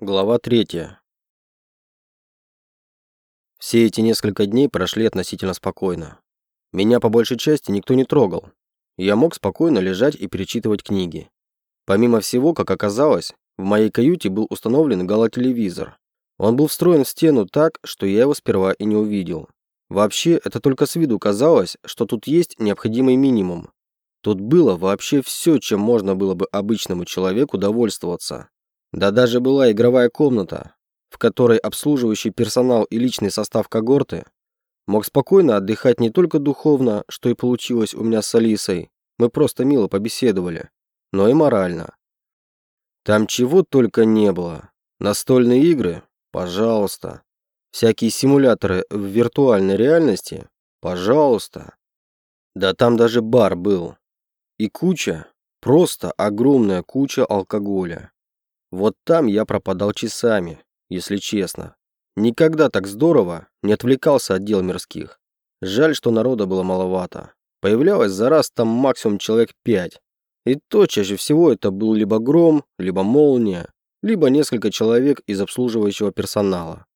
Глава третья. Все эти несколько дней прошли относительно спокойно. Меня по большей части никто не трогал. Я мог спокойно лежать и перечитывать книги. Помимо всего, как оказалось, в моей каюте был установлен галотелевизор. Он был встроен в стену так, что я его сперва и не увидел. Вообще, это только с виду казалось, что тут есть необходимый минимум. Тут было вообще все, чем можно было бы обычному человеку довольствоваться. Да даже была игровая комната, в которой обслуживающий персонал и личный состав когорты мог спокойно отдыхать не только духовно, что и получилось у меня с Алисой, мы просто мило побеседовали, но и морально. Там чего только не было. Настольные игры? Пожалуйста. Всякие симуляторы в виртуальной реальности? Пожалуйста. Да там даже бар был. И куча, просто огромная куча алкоголя. Вот там я пропадал часами, если честно. Никогда так здорово не отвлекался от дел мирских. Жаль, что народа было маловато. Появлялось за раз там максимум человек пять. И то чаще всего это был либо гром, либо молния, либо несколько человек из обслуживающего персонала.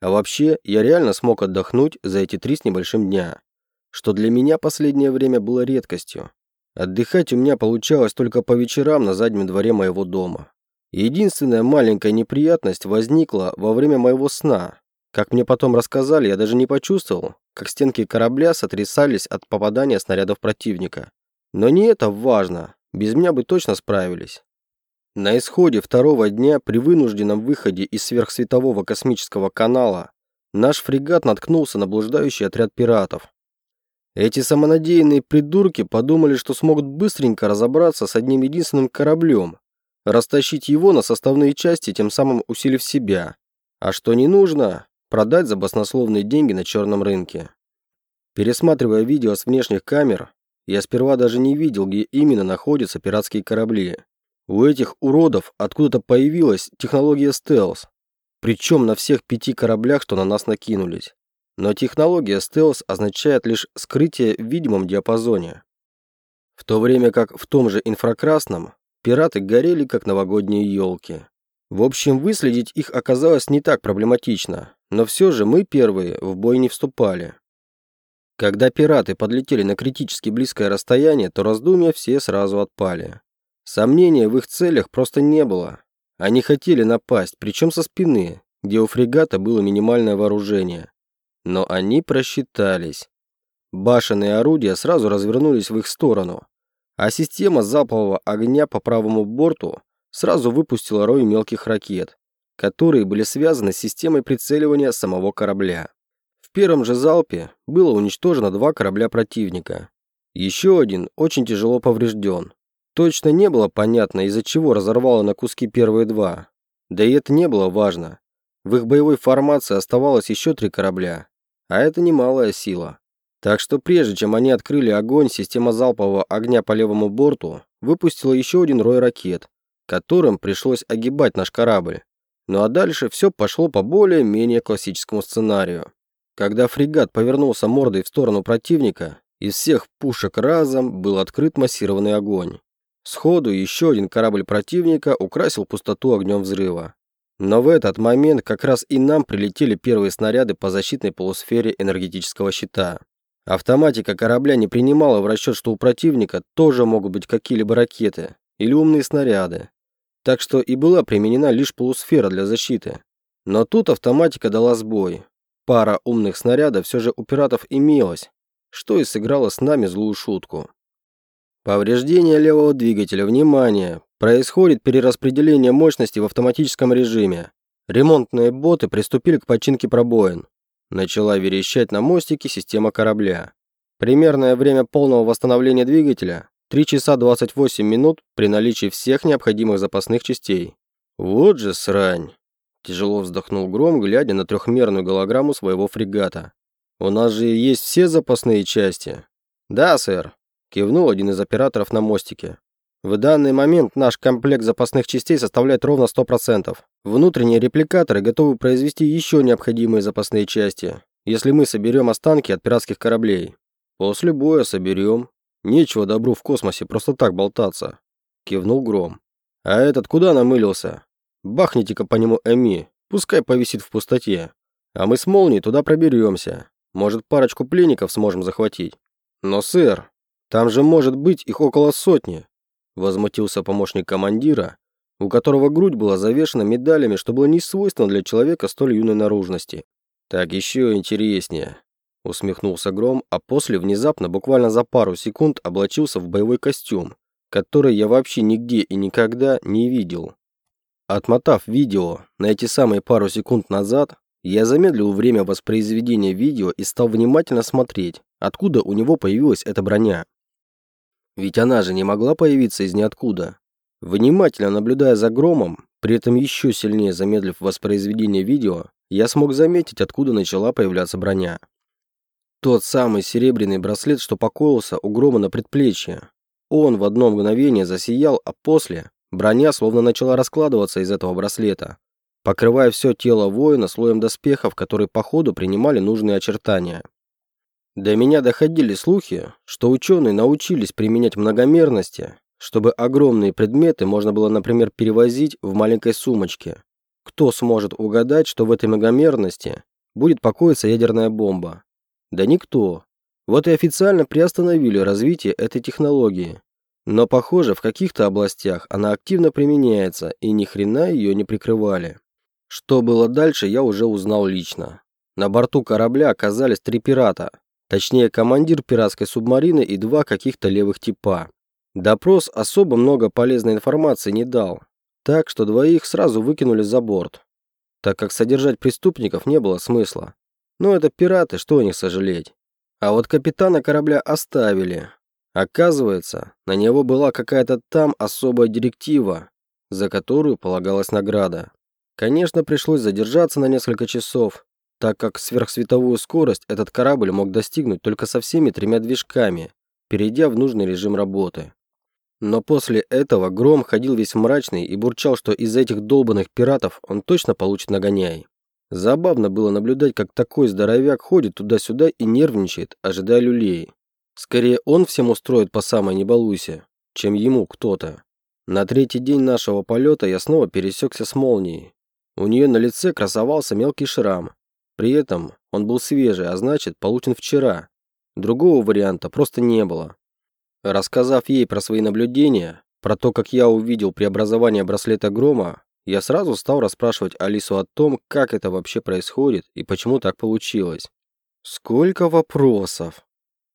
А вообще, я реально смог отдохнуть за эти три с небольшим дня, что для меня последнее время было редкостью. Отдыхать у меня получалось только по вечерам на заднем дворе моего дома. Единственная маленькая неприятность возникла во время моего сна. Как мне потом рассказали, я даже не почувствовал, как стенки корабля сотрясались от попадания снарядов противника. Но не это важно, без меня бы точно справились. На исходе второго дня при вынужденном выходе из сверхсветового космического канала наш фрегат наткнулся на блуждающий отряд пиратов. Эти самонадеянные придурки подумали, что смогут быстренько разобраться с одним единственным кораблем, растащить его на составные части, тем самым усилив себя. А что не нужно, продать за баснословные деньги на черном рынке. Пересматривая видео с внешних камер, я сперва даже не видел, где именно находятся пиратские корабли. У этих уродов откуда-то появилась технология стелс, причем на всех пяти кораблях, что на нас накинулись. Но технология стелс означает лишь скрытие в видимом диапазоне. В то время как в том же инфракрасном Пираты горели, как новогодние елки. В общем, выследить их оказалось не так проблематично, но все же мы первые в бой не вступали. Когда пираты подлетели на критически близкое расстояние, то раздумья все сразу отпали. Сомнения в их целях просто не было. Они хотели напасть, причем со спины, где у фрегата было минимальное вооружение. Но они просчитались. Башенные орудия сразу развернулись в их сторону, а система залпового огня по правому борту сразу выпустила рой мелких ракет, которые были связаны с системой прицеливания самого корабля. В первом же залпе было уничтожено два корабля противника. Еще один очень тяжело поврежден. Точно не было понятно, из-за чего разорвало на куски первые два. Да и это не было важно. В их боевой формации оставалось еще три корабля, а это немалая сила. Так что прежде чем они открыли огонь, система залпового огня по левому борту выпустила еще один рой ракет, которым пришлось огибать наш корабль. Ну а дальше все пошло по более-менее классическому сценарию. Когда фрегат повернулся мордой в сторону противника, из всех пушек разом был открыт массированный огонь. Сходу еще один корабль противника украсил пустоту огнем взрыва. Но в этот момент как раз и нам прилетели первые снаряды по защитной полусфере энергетического щита. Автоматика корабля не принимала в расчет, что у противника тоже могут быть какие-либо ракеты или умные снаряды. Так что и была применена лишь полусфера для защиты. Но тут автоматика дала сбой. Пара умных снарядов все же у пиратов имелась, что и сыграло с нами злую шутку. Повреждение левого двигателя. Внимание! Происходит перераспределение мощности в автоматическом режиме. Ремонтные боты приступили к починке пробоин. Начала верещать на мостике система корабля. Примерное время полного восстановления двигателя – 3 часа 28 минут при наличии всех необходимых запасных частей. Вот же срань. Тяжело вздохнул Гром, глядя на трехмерную голограмму своего фрегата. «У нас же есть все запасные части». «Да, сэр», – кивнул один из операторов на мостике. В данный момент наш комплект запасных частей составляет ровно 100%. Внутренние репликаторы готовы произвести еще необходимые запасные части, если мы соберем останки от пиратских кораблей. После боя соберем. Нечего добру в космосе просто так болтаться. Кивнул Гром. А этот куда намылился? Бахните-ка по нему Эми, пускай повисит в пустоте. А мы с молнией туда проберемся. Может, парочку пленников сможем захватить. Но, сэр, там же может быть их около сотни. Возмутился помощник командира, у которого грудь была завешена медалями, что было не свойственно для человека столь юной наружности. Так еще интереснее. Усмехнулся Гром, а после внезапно, буквально за пару секунд, облачился в боевой костюм, который я вообще нигде и никогда не видел. Отмотав видео на эти самые пару секунд назад, я замедлил время воспроизведения видео и стал внимательно смотреть, откуда у него появилась эта броня. Ведь она же не могла появиться из ниоткуда. Внимательно наблюдая за громом, при этом еще сильнее замедлив воспроизведение видео, я смог заметить, откуда начала появляться броня. Тот самый серебряный браслет, что покоился у грома на предплечье. Он в одно мгновение засиял, а после броня словно начала раскладываться из этого браслета, покрывая все тело воина слоем доспехов, которые по ходу принимали нужные очертания. До меня доходили слухи, что ученые научились применять многомерности, чтобы огромные предметы можно было, например, перевозить в маленькой сумочке. Кто сможет угадать, что в этой многомерности будет покоиться ядерная бомба? Да никто. Вот и официально приостановили развитие этой технологии. Но, похоже, в каких-то областях она активно применяется, и ни хрена ее не прикрывали. Что было дальше, я уже узнал лично. На борту корабля оказались три пирата, точнее командир пиратской субмарины и два каких-то левых типа. Допрос особо много полезной информации не дал, так что двоих сразу выкинули за борт, так как содержать преступников не было смысла. Но это пираты, что о них сожалеть. А вот капитана корабля оставили. Оказывается, на него была какая-то там особая директива, за которую полагалась награда. Конечно, пришлось задержаться на несколько часов, так как сверхсветовую скорость этот корабль мог достигнуть только со всеми тремя движками, перейдя в нужный режим работы. Но после этого Гром ходил весь мрачный и бурчал, что из этих долбанных пиратов он точно получит нагоняй. Забавно было наблюдать, как такой здоровяк ходит туда-сюда и нервничает, ожидая люлей. Скорее он всем устроит по самой не чем ему кто-то. На третий день нашего полета я снова пересекся с молнией. У нее на лице красовался мелкий шрам. При этом он был свежий, а значит, получен вчера. Другого варианта просто не было. Рассказав ей про свои наблюдения, про то, как я увидел преобразование браслета грома, я сразу стал расспрашивать Алису о том, как это вообще происходит и почему так получилось. Сколько вопросов!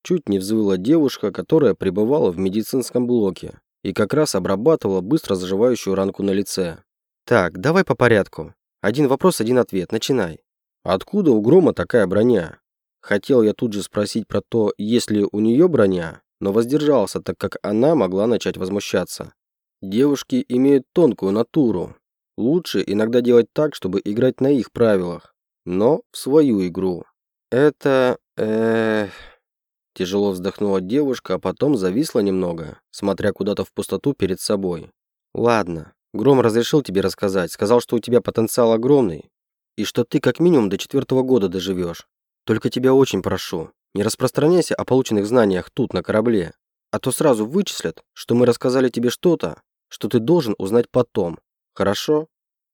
Чуть не взвыла девушка, которая пребывала в медицинском блоке и как раз обрабатывала быстро заживающую ранку на лице. Так, давай по порядку. Один вопрос, один ответ. Начинай. Откуда у Грома такая броня? Хотел я тут же спросить про то, есть ли у нее броня, но воздержался, так как она могла начать возмущаться. Девушки имеют тонкую натуру, Лучше иногда делать так, чтобы играть на их правилах, но в свою игру. Это... Эх... Тяжело вздохнула девушка, а потом зависла немного, смотря куда-то в пустоту перед собой. Ладно, Гром разрешил тебе рассказать, сказал, что у тебя потенциал огромный, и что ты как минимум до четвертого года доживешь. Только тебя очень прошу, не распространяйся о полученных знаниях тут, на корабле, а то сразу вычислят, что мы рассказали тебе что-то, что ты должен узнать потом. Хорошо?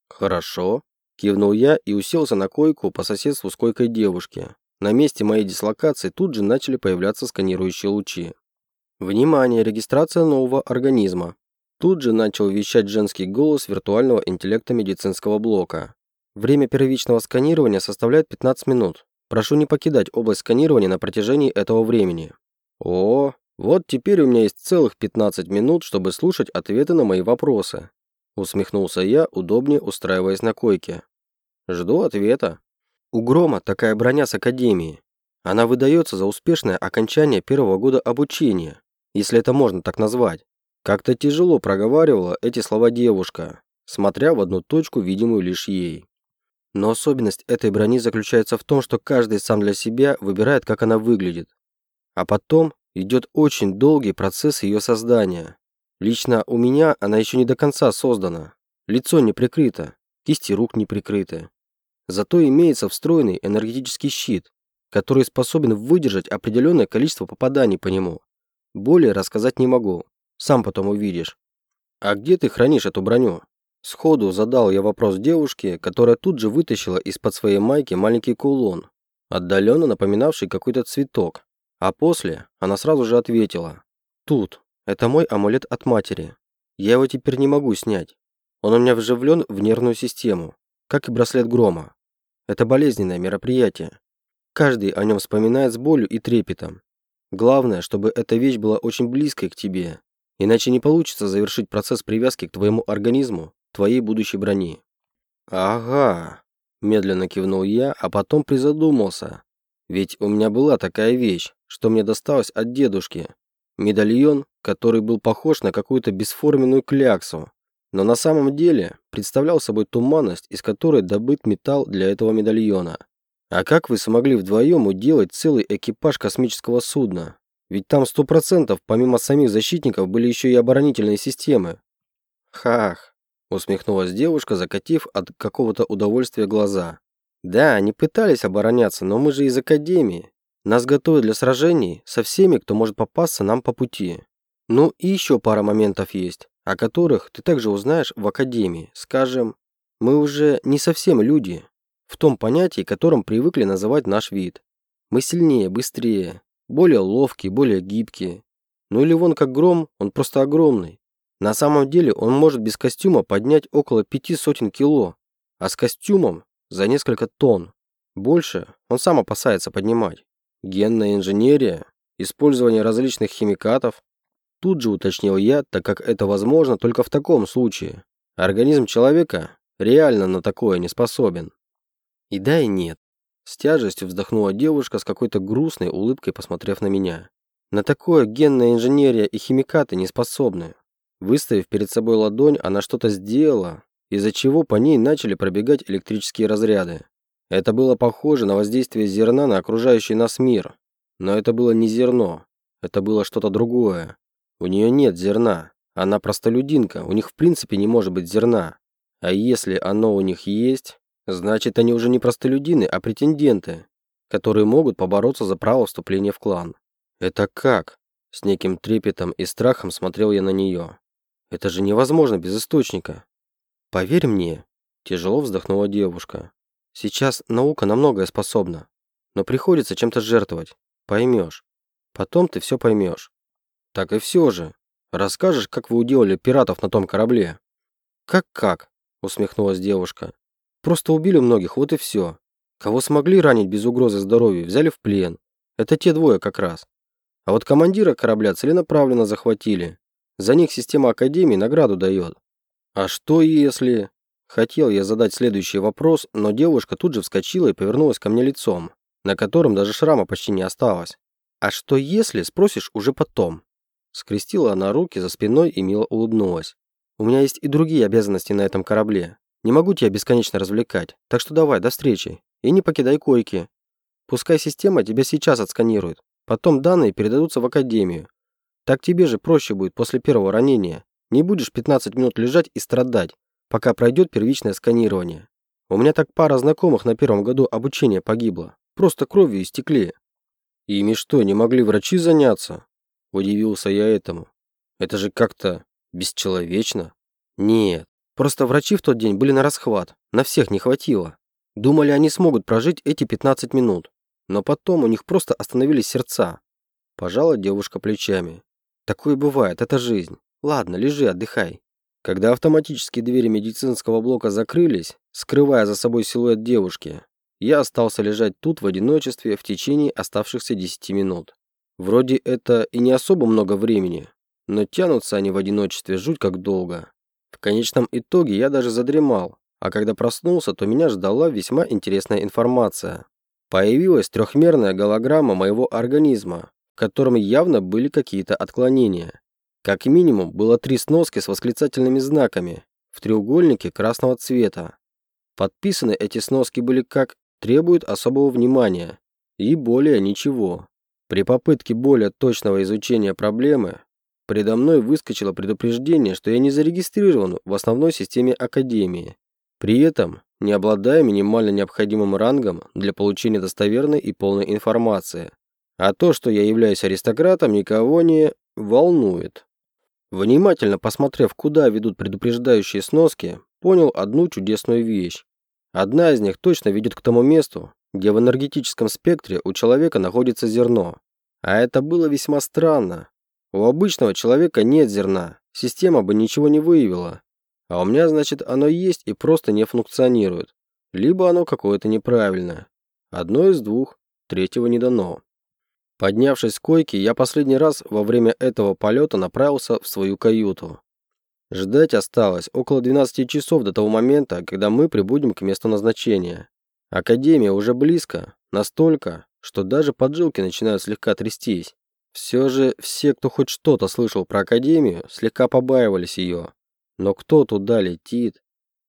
Хорошо. Кивнул я и уселся на койку по соседству с койкой девушки. На месте моей дислокации тут же начали появляться сканирующие лучи. Внимание, регистрация нового организма. Тут же начал вещать женский голос виртуального интеллекта медицинского блока. Время первичного сканирования составляет 15 минут. Прошу не покидать область сканирования на протяжении этого времени. О, вот теперь у меня есть целых 15 минут, чтобы слушать ответы на мои вопросы. Усмехнулся я, удобнее устраиваясь на койке. Жду ответа. У Грома такая броня с Академии. Она выдается за успешное окончание первого года обучения, если это можно так назвать. Как-то тяжело проговаривала эти слова девушка, смотря в одну точку, видимую лишь ей. Но особенность этой брони заключается в том, что каждый сам для себя выбирает, как она выглядит. А потом идет очень долгий процесс ее создания. Лично у меня она еще не до конца создана. Лицо не прикрыто, кисти рук не прикрыты. Зато имеется встроенный энергетический щит, который способен выдержать определенное количество попаданий по нему. Более рассказать не могу. Сам потом увидишь. А где ты хранишь эту броню? Сходу задал я вопрос девушке, которая тут же вытащила из-под своей майки маленький кулон, отдаленно напоминавший какой-то цветок. А после она сразу же ответила. «Тут. Это мой амулет от матери. Я его теперь не могу снять. Он у меня вживлен в нервную систему, как и браслет грома. Это болезненное мероприятие. Каждый о нем вспоминает с болью и трепетом. Главное, чтобы эта вещь была очень близкой к тебе, иначе не получится завершить процесс привязки к твоему организму, твоей будущей брони. Ага, медленно кивнул я, а потом призадумался. Ведь у меня была такая вещь, что мне досталось от дедушки. Медальон, который был похож на какую-то бесформенную кляксу, но на самом деле представлял собой туманность, из которой добыт металл для этого медальона. А как вы смогли вдвоем уделать целый экипаж космического судна? Ведь там сто процентов, помимо самих защитников, были еще и оборонительные системы. Хах, усмехнулась девушка, закатив от какого-то удовольствия глаза. Да, они пытались обороняться, но мы же из Академии. Нас готовят для сражений со всеми, кто может попасться нам по пути. Ну и еще пара моментов есть о которых ты также узнаешь в академии. Скажем, мы уже не совсем люди, в том понятии, которым привыкли называть наш вид. Мы сильнее, быстрее, более ловкие, более гибкие. Ну или вон как гром, он просто огромный. На самом деле он может без костюма поднять около пяти сотен кило, а с костюмом за несколько тонн. Больше он сам опасается поднимать. Генная инженерия, использование различных химикатов, Тут же уточнил я, так как это возможно только в таком случае. Организм человека реально на такое не способен. И да, и нет. С тяжестью вздохнула девушка с какой-то грустной улыбкой, посмотрев на меня. На такое генная инженерия и химикаты не способны. Выставив перед собой ладонь, она что-то сделала, из-за чего по ней начали пробегать электрические разряды. Это было похоже на воздействие зерна на окружающий нас мир. Но это было не зерно, это было что-то другое. У нее нет зерна. Она простолюдинка, у них в принципе не может быть зерна. А если оно у них есть, значит они уже не простолюдины, а претенденты, которые могут побороться за право вступления в клан. Это как? С неким трепетом и страхом смотрел я на нее. Это же невозможно без источника. Поверь мне, тяжело вздохнула девушка. Сейчас наука на многое способна, но приходится чем-то жертвовать. Поймешь. Потом ты все поймешь. Так и все же. Расскажешь, как вы уделали пиратов на том корабле? Как-как? Усмехнулась девушка. Просто убили многих, вот и все. Кого смогли ранить без угрозы здоровью, взяли в плен. Это те двое как раз. А вот командира корабля целенаправленно захватили. За них система Академии награду дает. А что если... Хотел я задать следующий вопрос, но девушка тут же вскочила и повернулась ко мне лицом, на котором даже шрама почти не осталось. А что если, спросишь уже потом? Скрестила она руки за спиной и мило улыбнулась. «У меня есть и другие обязанности на этом корабле. Не могу тебя бесконечно развлекать, так что давай, до встречи. И не покидай койки. Пускай система тебя сейчас отсканирует. Потом данные передадутся в академию. Так тебе же проще будет после первого ранения. Не будешь 15 минут лежать и страдать, пока пройдет первичное сканирование. У меня так пара знакомых на первом году обучения погибла. Просто кровью истекли. Ими что, не могли врачи заняться? Удивился я этому. Это же как-то бесчеловечно. Нет, просто врачи в тот день были на расхват. На всех не хватило. Думали, они смогут прожить эти 15 минут. Но потом у них просто остановились сердца. Пожала девушка плечами. Такое бывает, это жизнь. Ладно, лежи, отдыхай. Когда автоматические двери медицинского блока закрылись, скрывая за собой силуэт девушки, я остался лежать тут в одиночестве в течение оставшихся 10 минут. Вроде это и не особо много времени, но тянутся они в одиночестве жуть как долго. В конечном итоге я даже задремал, а когда проснулся, то меня ждала весьма интересная информация. Появилась трехмерная голограмма моего организма, котором явно были какие-то отклонения. Как минимум, было три сноски с восклицательными знаками в треугольнике красного цвета. Подписаны эти сноски были как «требуют особого внимания» и более ничего. При попытке более точного изучения проблемы предо мной выскочило предупреждение, что я не зарегистрирован в основной системе Академии, при этом не обладая минимально необходимым рангом для получения достоверной и полной информации. А то, что я являюсь аристократом, никого не волнует. Внимательно посмотрев, куда ведут предупреждающие сноски, понял одну чудесную вещь. Одна из них точно ведет к тому месту, где в энергетическом спектре у человека находится зерно. А это было весьма странно. У обычного человека нет зерна, система бы ничего не выявила. А у меня, значит, оно есть и просто не функционирует. Либо оно какое-то неправильное. Одно из двух, третьего не дано. Поднявшись с койки, я последний раз во время этого полета направился в свою каюту. Ждать осталось около 12 часов до того момента, когда мы прибудем к месту назначения. Академия уже близко, настолько, что даже поджилки начинают слегка трястись. Все же все, кто хоть что-то слышал про Академию, слегка побаивались ее. Но кто туда летит?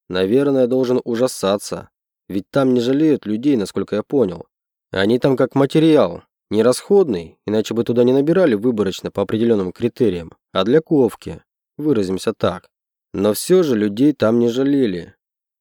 Наверное, должен ужасаться. Ведь там не жалеют людей, насколько я понял. Они там как материал, не расходный, иначе бы туда не набирали выборочно по определенным критериям, а для ковки, выразимся так. Но все же людей там не жалели.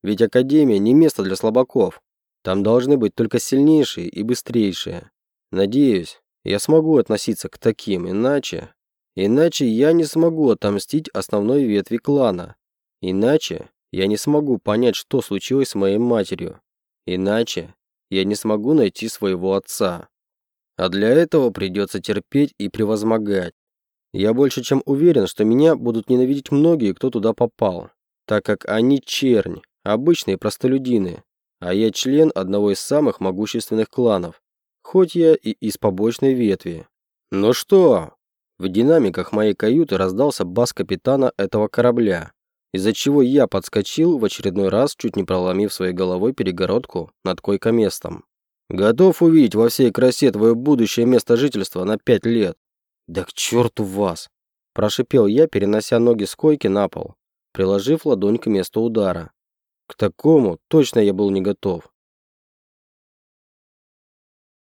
Ведь Академия не место для слабаков. Там должны быть только сильнейшие и быстрейшие. Надеюсь, я смогу относиться к таким, иначе... Иначе я не смогу отомстить основной ветви клана. Иначе я не смогу понять, что случилось с моей матерью. Иначе я не смогу найти своего отца. А для этого придется терпеть и превозмогать. Я больше чем уверен, что меня будут ненавидеть многие, кто туда попал, так как они чернь, обычные простолюдины, а я член одного из самых могущественных кланов, хоть я и из побочной ветви. Ну что? В динамиках моей каюты раздался бас капитана этого корабля, из-за чего я подскочил в очередной раз, чуть не проломив своей головой перегородку над койкоместом. Готов увидеть во всей красе твое будущее место жительства на пять лет. Да к черту вас! Прошипел я, перенося ноги с койки на пол, приложив ладонь к месту удара. К такому точно я был не готов.